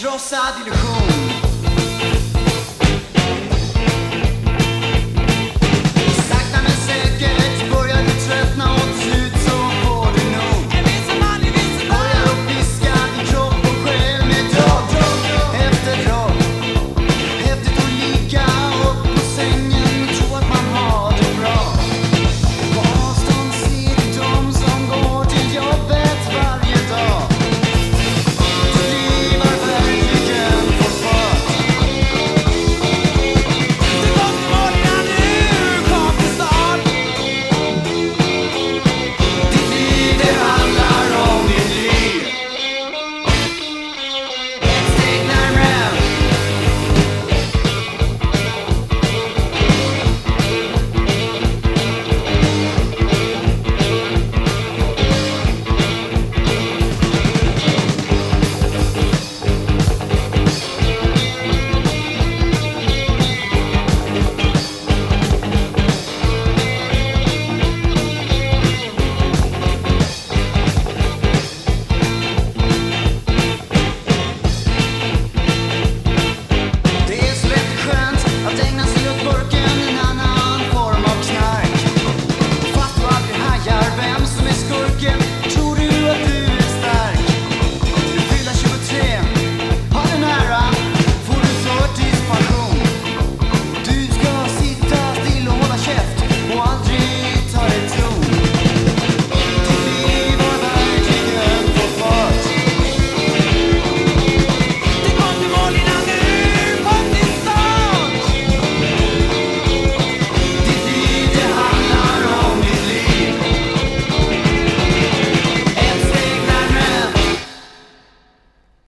krossad illusion